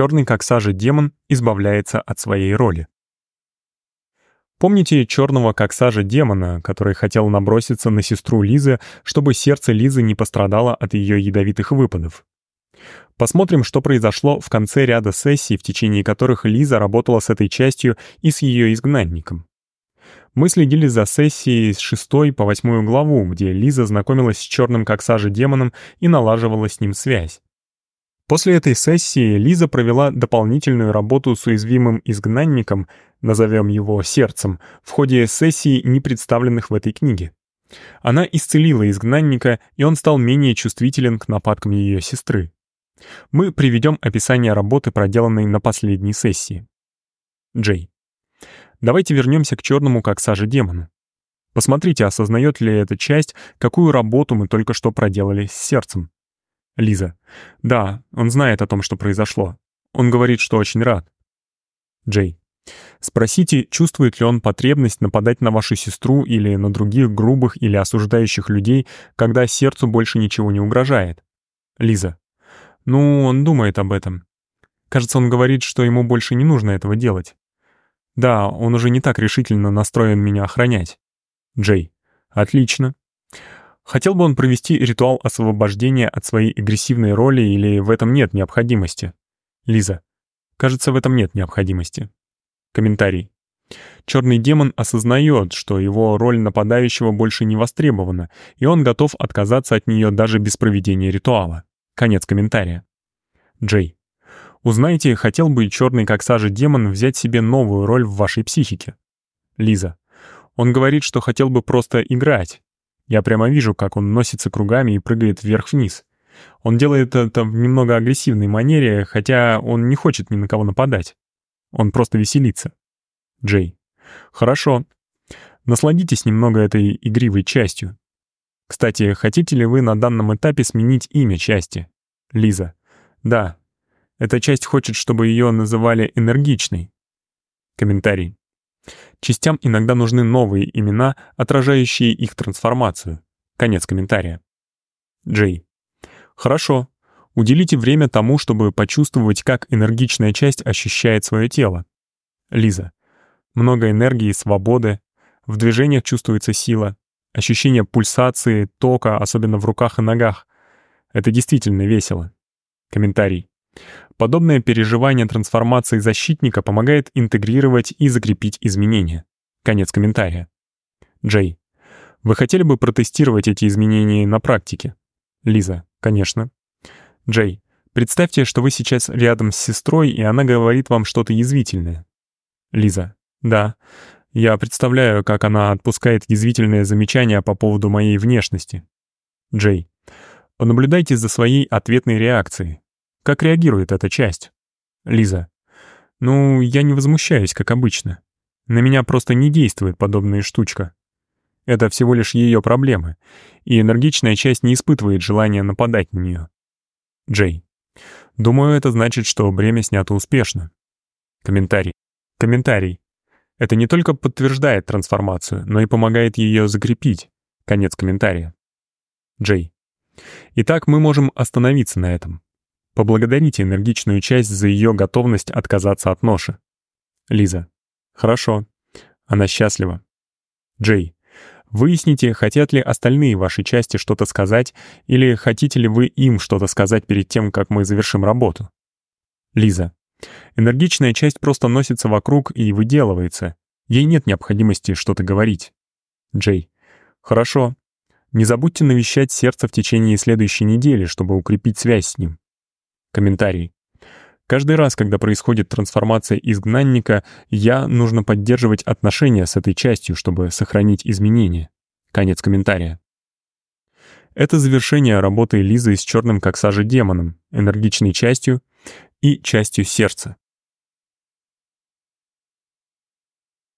Черный как сажа демон избавляется от своей роли. Помните черного как сажа демона, который хотел наброситься на сестру Лизы, чтобы сердце Лизы не пострадало от ее ядовитых выпадов? Посмотрим, что произошло в конце ряда сессий, в течение которых Лиза работала с этой частью и с ее изгнанником. Мы следили за сессией с 6 по 8 главу, где Лиза знакомилась с черным как сажа демоном и налаживала с ним связь. После этой сессии Лиза провела дополнительную работу с уязвимым изгнанником, назовем его сердцем, в ходе сессий, не представленных в этой книге. Она исцелила изгнанника, и он стал менее чувствителен к нападкам ее сестры. Мы приведем описание работы, проделанной на последней сессии. Джей. Давайте вернемся к черному как саже демону. Посмотрите, осознает ли эта часть, какую работу мы только что проделали с сердцем. Лиза. Да, он знает о том, что произошло. Он говорит, что очень рад. Джей. Спросите, чувствует ли он потребность нападать на вашу сестру или на других грубых или осуждающих людей, когда сердцу больше ничего не угрожает. Лиза. Ну, он думает об этом. Кажется, он говорит, что ему больше не нужно этого делать. Да, он уже не так решительно настроен меня охранять. Джей. Отлично. Хотел бы он провести ритуал освобождения от своей агрессивной роли или в этом нет необходимости? Лиза. Кажется, в этом нет необходимости. Комментарий. Черный демон осознает, что его роль нападающего больше не востребована, и он готов отказаться от нее даже без проведения ритуала. Конец комментария. Джей. Узнайте, хотел бы черный как сажа демон взять себе новую роль в вашей психике? Лиза. Он говорит, что хотел бы просто играть, я прямо вижу, как он носится кругами и прыгает вверх-вниз. Он делает это в немного агрессивной манере, хотя он не хочет ни на кого нападать. Он просто веселится. Джей. Хорошо. Насладитесь немного этой игривой частью. Кстати, хотите ли вы на данном этапе сменить имя части? Лиза. Да. Эта часть хочет, чтобы ее называли энергичной. Комментарий. Частям иногда нужны новые имена, отражающие их трансформацию. Конец комментария. Джей. Хорошо. Уделите время тому, чтобы почувствовать, как энергичная часть ощущает свое тело. Лиза. Много энергии, свободы. В движениях чувствуется сила. Ощущение пульсации, тока, особенно в руках и ногах. Это действительно весело. Комментарий. Подобное переживание трансформации защитника помогает интегрировать и закрепить изменения. Конец комментария. Джей. Вы хотели бы протестировать эти изменения на практике? Лиза. Конечно. Джей. Представьте, что вы сейчас рядом с сестрой, и она говорит вам что-то язвительное. Лиза. Да. Я представляю, как она отпускает язвительное замечание по поводу моей внешности. Джей. Понаблюдайте за своей ответной реакцией. Как реагирует эта часть? Лиза. Ну, я не возмущаюсь, как обычно. На меня просто не действует подобная штучка. Это всего лишь ее проблемы, и энергичная часть не испытывает желания нападать на нее. Джей. Думаю, это значит, что бремя снято успешно. Комментарий. Комментарий. Это не только подтверждает трансформацию, но и помогает ее закрепить. Конец комментария. Джей. Итак, мы можем остановиться на этом. Поблагодарите энергичную часть за ее готовность отказаться от ноши. Лиза. Хорошо. Она счастлива. Джей. Выясните, хотят ли остальные ваши части что-то сказать, или хотите ли вы им что-то сказать перед тем, как мы завершим работу. Лиза. Энергичная часть просто носится вокруг и выделывается. Ей нет необходимости что-то говорить. Джей. Хорошо. Не забудьте навещать сердце в течение следующей недели, чтобы укрепить связь с ним. Комментарий. Каждый раз, когда происходит трансформация изгнанника, я нужно поддерживать отношения с этой частью, чтобы сохранить изменения. Конец комментария. Это завершение работы Лизы с черным как сажа демоном, энергичной частью и частью сердца.